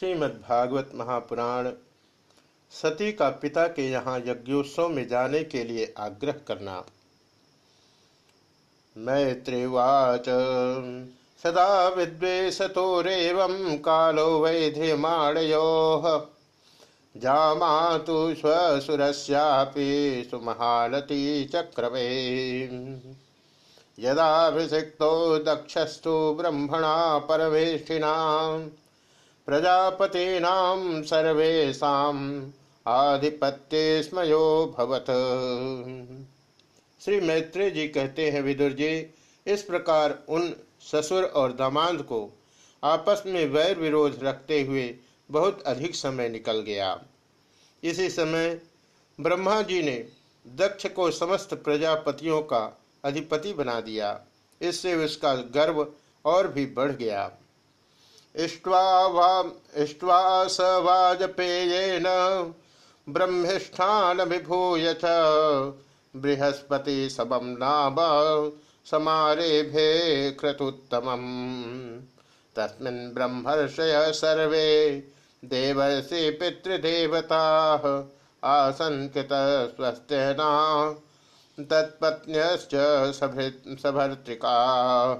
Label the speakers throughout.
Speaker 1: श्रीमद्भागवत महापुराण सती का पिता के यहाँ यज्ञोत्सव में जाने के लिए आग्रह करना। मैत्रिवाच, सदा विद्वेषतोरेव कालो वैध्यमाणयो जामातु स्वसुरस्यापि सुमहालती चक्रवे। यदाभिषिक्तो दक्षस्तु ब्रह्मणा परमेष्ठिना प्रजापतीनां सर्वेषाम् आधिपत्य स्मयो भवत। श्री मैत्री जी कहते हैं, विदुर जी, इस प्रकार उन ससुर और दामाद को आपस में वैर विरोध रखते हुए बहुत अधिक समय निकल गया। इसी समय ब्रह्मा जी ने दक्ष को समस्त प्रजापतियों का अधिपति बना दिया। इससे उसका गर्व और भी बढ़ गया। इष्ट्वा स वाजपेयेन ब्रह्मिष्ठान विभूय बृहस्पति सबम नाम समारेभे क्रतुत्तमम्। तस्मिन् ब्रह्मर्षय सर्वे, देवर्षि पितृदेवताः आसन् कृतस्वस्त्यना तत्पत्न्यश्च सभर्तृकाः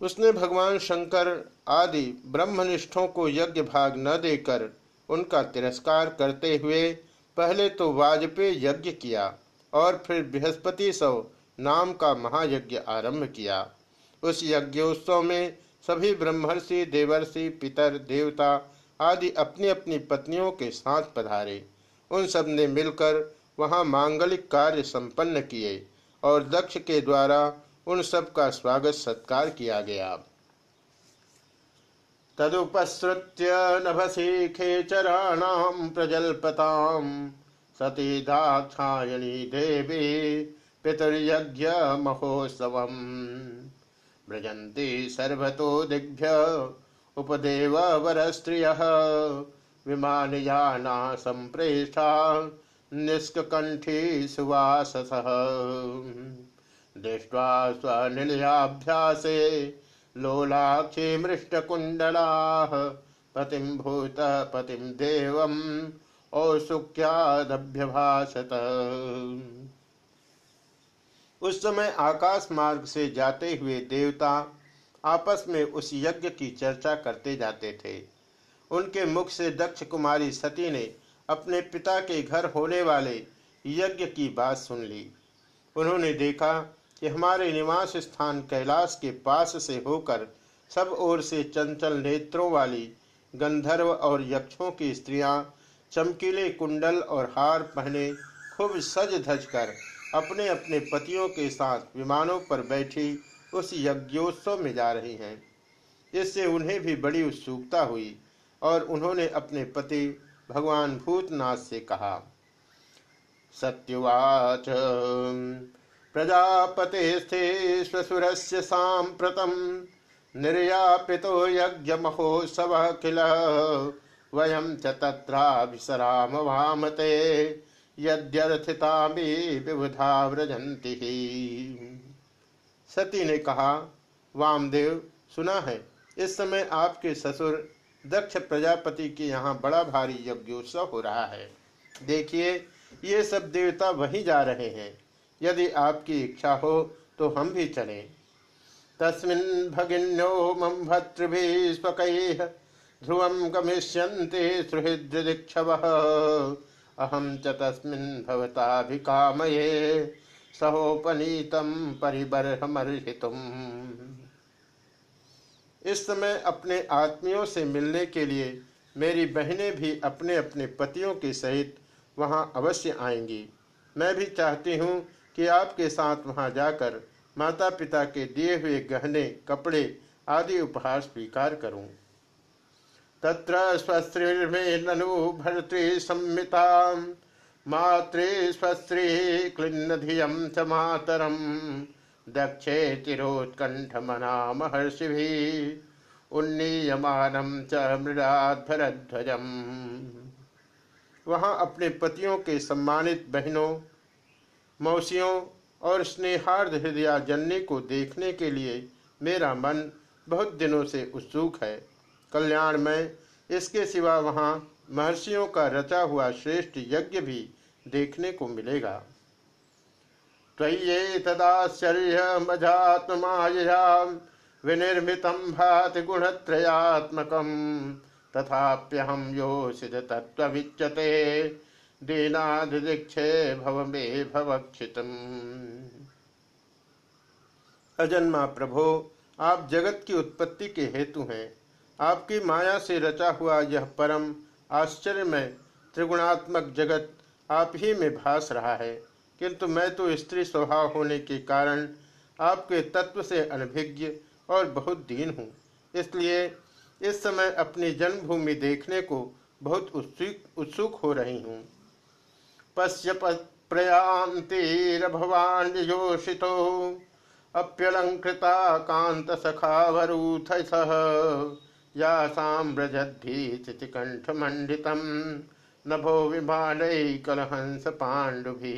Speaker 1: उसने भगवान शंकर आदि ब्रह्मनिष्ठों को यज्ञ भाग न देकर उनका तिरस्कार करते हुए पहले तो वाजपेय यज्ञ किया और फिर बृहस्पति सव नाम का महायज्ञ आरंभ किया। उस यज्ञोत्सव में सभी ब्रह्मर्षि, देवर्षि, पितर, देवता आदि अपनी अपनी पत्नियों के साथ पधारे। उन सबने मिलकर वहाँ मांगलिक कार्य संपन्न किए और दक्ष के द्वारा उन सब का स्वागत सत्कार किया गया। तदुपसृत्य नभसी खेचराणाम प्रजल्पताम सती दाक्षायणी देवी पितर्यज्ञ महोत्सव व्रजंती सर्वतो दिग्भ्य उपदेव वर स्त्रिय विमानयाना संप्रेषा निष्कंठी सुवासस। दृष्ट्वा लोलाक्षे मृष्टकुण्डलाः पतिं भूतः, पतिं देवम् उस समय आकाश मार्ग से जाते हुए देवता आपस में उस यज्ञ की चर्चा करते जाते थे। उनके मुख से दक्ष कुमारी सती ने अपने पिता के घर होने वाले यज्ञ की बात सुन ली। उन्होंने देखा कि हमारे निवास स्थान कैलाश के पास से होकर सब ओर से चंचल नेत्रों वाली गंधर्व और यक्षों की स्त्रियाँ चमकीले कुंडल और हार पहने खूब सज धज कर अपने अपने पतियों के साथ विमानों पर बैठी उस यज्ञोत्सव में जा रही हैं। इससे उन्हें भी बड़ी उत्सुकता हुई और उन्होंने अपने पति भगवान भूतनाथ से कहा, सत्युवाच प्रजापते स्वसुर से साप्रतम निर्यापितो यज्ञमहोत्सव किल? वयम च तत्राभिसराम वामते, यद्यर्थितामी विबुधा व्रजंती सती ने कहा, वामदेव, सुना है, इस समय आपके ससुर दक्ष प्रजापति के यहाँ बड़ा भारी यज्ञोत्सव हो रहा है। देखिए, ये सब देवता वहीं जा रहे हैं। यदि आपकी इच्छा हो तो हम भी चलें। तस्मिन् भगिन्यो मम भतृभिः स्वकैः ध्रुवं गमिष्यन्ते सुहृदृक्षवः अहं च तस्मिन् भवताभिकामये सहोपनीतं परिबर्हमर्हितुम्। इस समय अपने आत्मियों से मिलने के लिए मेरी बहनें भी अपने अपने पतियों के सहित वहाँ अवश्य आएँगी। मैं भी चाहती हूँ कि आपके साथ वहाँ जाकर माता पिता के दिए हुए गहने, कपड़े आदि उपहार स्वीकार करूँ। तत्र स्वस्त्रीर्मे ननु भर्तृ संमिता मातृ स्वस्त्री क्लिन्न धियम च मातरम। दक्षे तिरोत्कंठ मना महर्षि भी उन्नीयमानम च मृडाध्वरध्वजम वहाँ अपने पतियों के सम्मानित बहनों मौसियों और स्नेहार्द हृदया जन्य को देखने के लिए मेरा मन बहुत दिनों से उत्सुक है। कल्याण में इसके सिवा वहाँ महर्षियों का रचा हुआ श्रेष्ठ यज्ञ भी देखने को मिलेगा। त्वय्ये तदाश्चर्यमजात्ममायया विनिर्मितं भाति गुणत्रयात्मकं तथाप्यहं योषित तत्त्वविच्यते दीनाधिक्षे भव मे भवक्षितम्। अजन्मा प्रभो, आप जगत की उत्पत्ति के हेतु हैं। आपकी माया से रचा हुआ यह परम आश्चर्य में त्रिगुणात्मक जगत आप ही में भास रहा है। किंतु मैं तो स्त्री स्वभाव होने के कारण आपके तत्व से अनभिज्ञ और बहुत दीन हूँ। इसलिए इस समय अपनी जन्मभूमि देखने को बहुत उत्सुक उत्सुक हो रही हूँ। पश्य प्रयांतिरभवान योषितो। अप्यलंकृता कांत सखावरूथ सह या साम्रजद्धि कंठ मंडितम नभो विमान कलहंस पांडुभी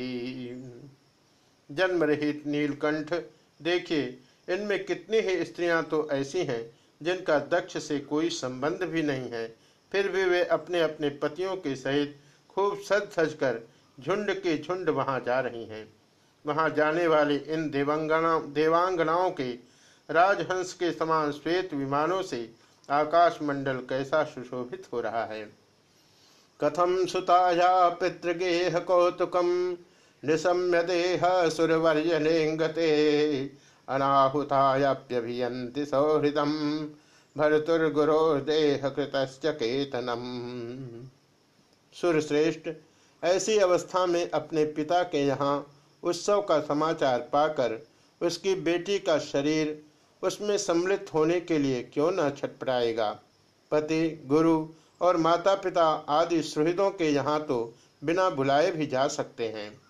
Speaker 1: जन्म रहित नीलकंठ, देखिए, इनमें कितनी ही स्त्रियाँ तो ऐसी हैं, जिनका दक्ष से कोई संबंध भी नहीं है। फिर भी वे अपने अपने पतियों के सहित खूब सज सज कर झुंड के झुंड वहाँ जा रही हैं। वहाँ जाने वाली इन देवांगना, देवांगनाओं के राजहंस के समान श्वेत विमानों से आकाश मंडल कैसा सुशोभित हो रहा है। कथम सुताया पितृगेह कौतुकम निशम्य देह सुरवर्यनेंगते अनाहुतायाप्यभियंति सौहृदम भरतुर्गुरो देह कृतश्च केतनम। सुरश्रेष्ठ ऐसी अवस्था में अपने पिता के यहाँ उत्सव का समाचार पाकर उसकी बेटी का शरीर उसमें सम्मिलित होने के लिए क्यों न छटपटाएगा? पति, गुरु और माता पिता आदि सुहृदों के यहाँ तो बिना बुलाए भी जा सकते हैं।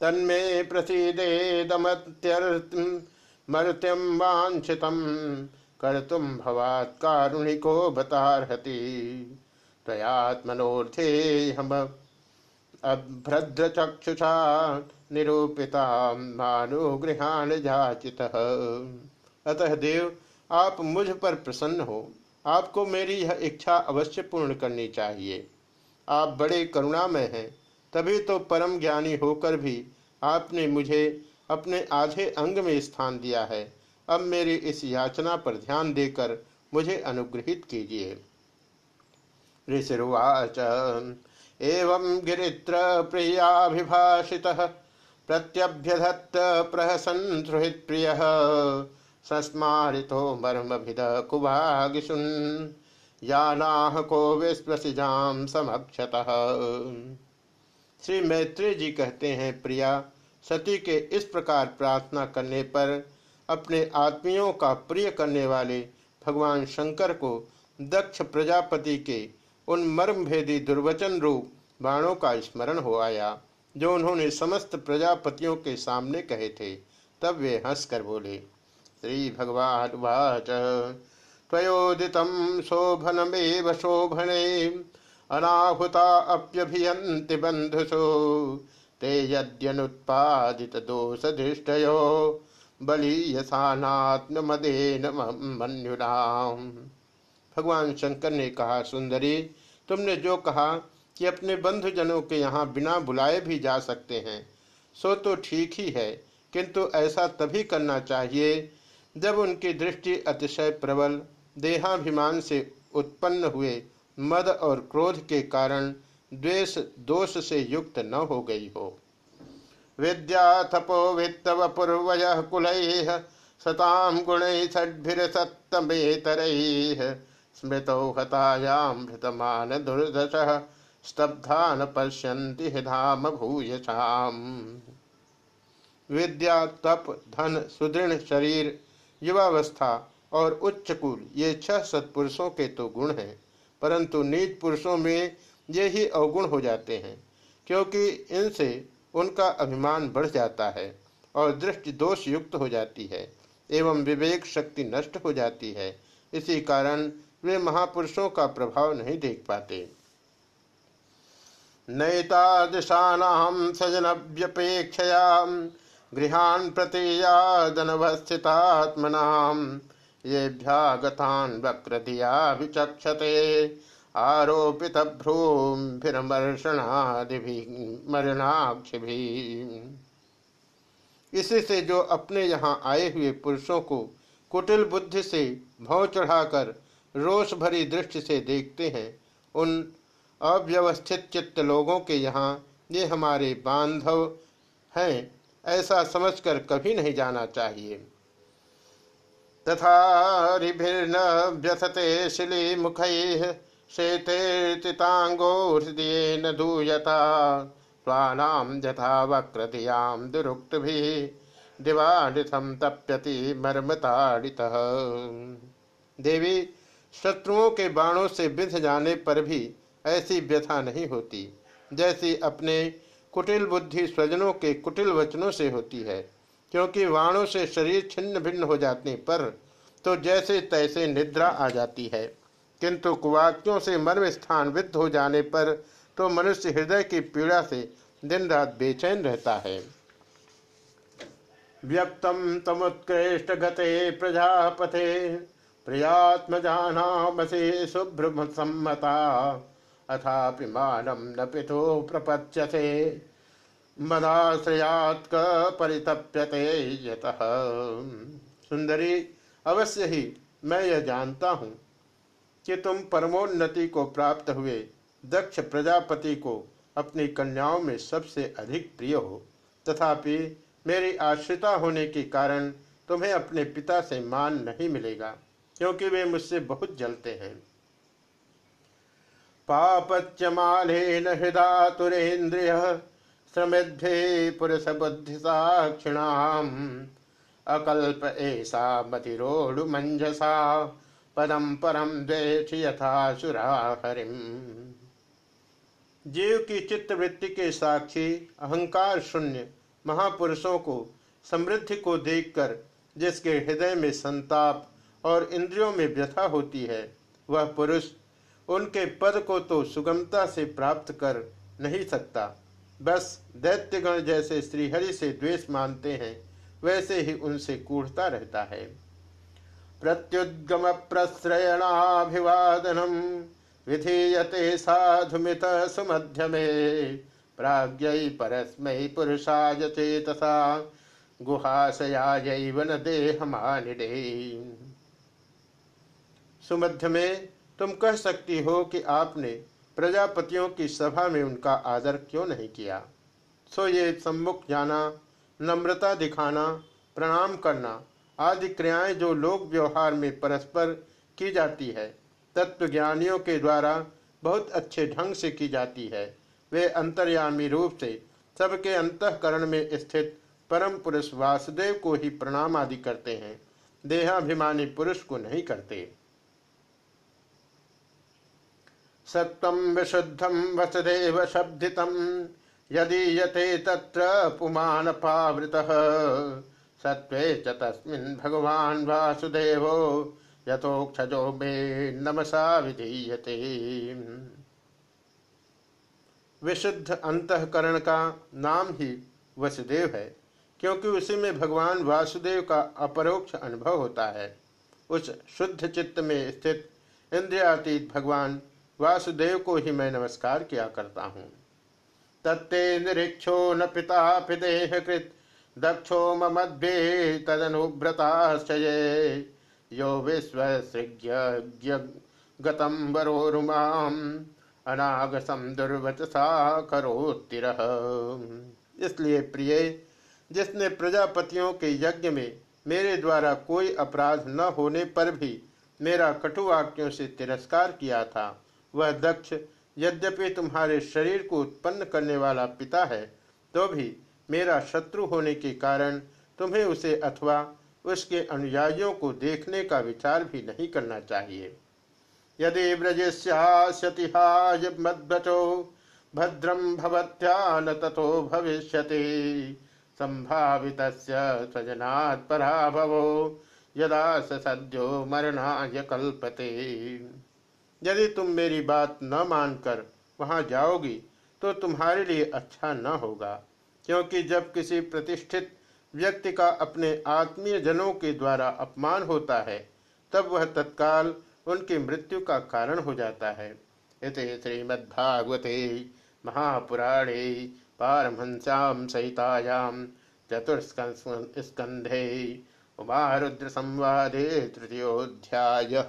Speaker 1: तन्मे प्रसीदेदमत्यर्मर्त्यम वांछितम कर तुम भवात कारुणिको बतारहति तयात्मनोर्थे हम अभ्रद्र चक्षुषा निरूपिता मानुगृहान जाचित अतः देव, आप मुझ पर प्रसन्न हो। आपको मेरी यह इच्छा अवश्य पूर्ण करनी चाहिए। आप बड़े करुणामय हैं। तभी तो परम ज्ञानी होकर भी आपने मुझे अपने आधे अंग में स्थान दिया है। अब मेरी इस याचना पर ध्यान देकर मुझे अनुग्रहित कीजिए। ऋषिर्वाच एवं गिरित्र प्रियाभिभाषित, प्रत्यभ्यधत्त प्रहसन सुहृत प्रिय। सस्मारितो मर्मभिद कुभागिसुन यानाह को विश्वसिजाम समक्षत। श्री मैत्री जी कहते हैं, प्रिया, सती के इस प्रकार प्रार्थना करने पर अपने आत्मियों का प्रिय करने वाले भगवान शंकर को दक्ष प्रजापति के उन मर्मभेदी दुर्वचन रूप बाणों का स्मरण हो आया, जो उन्होंने समस्त प्रजापतियों के सामने कहे थे, तब वे हंसकर बोले, श्री भगवान वाच। त्वयोदित शोभनमेव शोभने, अनाहुता अप्यभियन्ति बंधुषो ते यद्यनुत्पादित दोष दृष्टयो बलीयसानात्मदेन मन्युनाम। भगवान शंकर ने कहा, सुंदरी तुमने जो कहा कि अपने बंधुजनों के यहाँ बिना बुलाए भी जा सकते हैं, सो तो ठीक ही है, किंतु ऐसा तभी करना चाहिए जब उनकी दृष्टि अतिशय प्रबल, देहाभिमान से उत्पन्न हुए, मद और क्रोध के कारण द्वेष, दोष से युक्त न हो गई हो। विद्या थपो वित्तव पूर्वय कुल सताम गुण षड्भिर स्मृत हृतमान दुर्दश स्तब्धा न पश्यन्ति धाम भूयसाम विद्या, तप, धन, सुदृढ़ शरीर, युवावस्था और उच्च कुल, ये छह सत्पुरुषों के तो गुण हैं, परंतु नीच पुरुषों में ये ही अवगुण हो जाते हैं, क्योंकि इनसे उनका अभिमान बढ़ जाता है और दृष्टि दोष युक्त हो जाती है, एवं विवेक शक्ति नष्ट हो जाती है। इसी कारण वे महापुरुषों का प्रभाव नहीं देख पाते। नैतादृशानां सजनव्यपेक्षया गृहान् प्रतीयादनवस्थितात्मनां ये भ्यागतान वक्र दिया विचक्षते आरोपित भ्रूम भ्रूमर्षणादि भी इसी से जो अपने यहाँ आए हुए पुरुषों को कुटिल बुद्धि से भाव चढ़ाकर रोष भरी दृष्टि से देखते हैं। उन अव्यवस्थित चित्त लोगों के यहाँ ये हमारे बांधव हैं, ऐसा समझकर कभी नहीं जाना चाहिए। तथा रिभिर्न व्यथते शिली मुख शेतेर्तितांगो हृदय न दूयता स्वानाम यथा वक्रधियाम दुरुक्त भी दिवानिथम तप्यति मर्मताड़ित। देवी शत्रुओं के बाणों से बिध जाने पर भी ऐसी व्यथा नहीं होती, जैसी अपने कुटिल बुद्धि स्वजनों के कुटिल वचनों से होती है। क्योंकि वाणों से शरीर छिन्न भिन्न हो जाने पर तो जैसे तैसे निद्रा आ जाती है। किंतु कुवाक्यों से मर्म स्थान विद्ध हो जाने पर तो मनुष्य हृदय की पीड़ा से दिन रात बेचैन रहता है। व्यक्तम तमुत्कृष्ट गते प्रजापथे प्रियात्मजानामसे शुभ्र सम्मता अथापि मानम न पितो प्रपच्यते। मदाश्रयात्क परितप्यते यतः। सुंदरी अवश्य ही मैं यह जानता हूँ कि तुम परमोन्नति को प्राप्त हुए दक्ष प्रजापति को अपनी कन्याओं में सबसे अधिक प्रिय हो। तथापि मेरी आश्रिता होने के कारण तुम्हें अपने पिता से मान नहीं मिलेगा। क्योंकि वे मुझसे बहुत जलते हैं। पापच्यमालेन हृदातुरेन्द्रिय श्रमिभ्ये पुरुष बुद्धि साक्षिणाम अकल्प ऐसा मतिरोढ़ मंजसा पदम परम द्वेष यथा सुरा हरिम जीव की चित्तवृत्ति के साक्षी, अहंकार शून्य, महापुरुषों को समृद्धि को देखकर, जिसके हृदय में संताप और इंद्रियों में व्यथा होती है। वह पुरुष उनके पद को तो सुगमता से प्राप्त कर नहीं सकता। बस दैत्यगण जैसे श्रीहरि से द्वेष मानते हैं, वैसे ही उनसे कूढ़ता रहता है। प्रत्युद्गम प्रश्रयणाभिवादनम विधीयते साधुमित सुमध्यमे, प्राज्ञ परस्मै पुरुषाय चेतसा, गुहाशयाय न देहमानिडे सुमध्य में तुम कह सकती हो कि आपने प्रजापतियों की सभा में उनका आदर क्यों नहीं किया? सो ये सम्मुख जाना, नम्रता दिखाना, प्रणाम करना आदि क्रियाएँ जो लोक व्यवहार में परस्पर की जाती है, तत्वज्ञानियों के द्वारा बहुत अच्छे ढंग से की जाती है। वे अंतर्यामी रूप से सबके अंतकरण में स्थित परम पुरुष वासुदेव को ही प्रणाम आदि करते हैं। देहाभिमानी पुरुष को नहीं करते। सत्वं विशुद्धं वसुदेव शब्दितं यदीयते तत्र पुमानपावृतः सत्वे च तस्मिन् भगवान् वासुदेवो, यथोक्षजो मे नमसा विधीयते। विशुद्ध अंतकरण का नाम ही वसुदेव है, क्योंकि उसी में भगवान वासुदेव का अपरोक्ष अनुभव होता है। उस शुद्ध चित्त में स्थित इंद्रियातीत भगवान वासुदेव को ही मैं नमस्कार किया करता हूँ। तत्ते निरीक्षो न पिता पिदेह कृत दक्षो ममद्भे तदनुव्रताश्चये। यो विश्वसृज्ञ गतम वरोरुमाम अनागसम दुर्वचसा करोत्तिर। इसलिए प्रिय, जिसने प्रजापतियों के यज्ञ में मेरे द्वारा कोई अपराध न होने पर भी मेरा कटुवाक्यों से तिरस्कार किया था वह दक्ष, यद्यपि तुम्हारे शरीर को उत्पन्न करने वाला पिता है तो भी मेरा शत्रु होने के कारण तुम्हें उसे अथवा उसके अनुयायियों को देखने का विचार भी नहीं करना चाहिए। यदि ब्रजस्यातिहाय मद्वचो भद्रम भवत्या तथो भविष्य संभावित स्वजनात् पराभवो, यदा सद्यो मरणाय कल्पते। यदि तुम मेरी बात न मानकर वहाँ जाओगी तो तुम्हारे लिए अच्छा न होगा। क्योंकि जब किसी प्रतिष्ठित व्यक्ति का अपने आत्मीय जनों के द्वारा अपमान होता है, तब वह तत्काल उनकी मृत्यु का कारण हो जाता है। इत श्रीमद्भागवते महापुराणे पारमहस्याम सहितायाम चतुर्स्कंधे उमारुद्र संवादे तृतीयोध्याय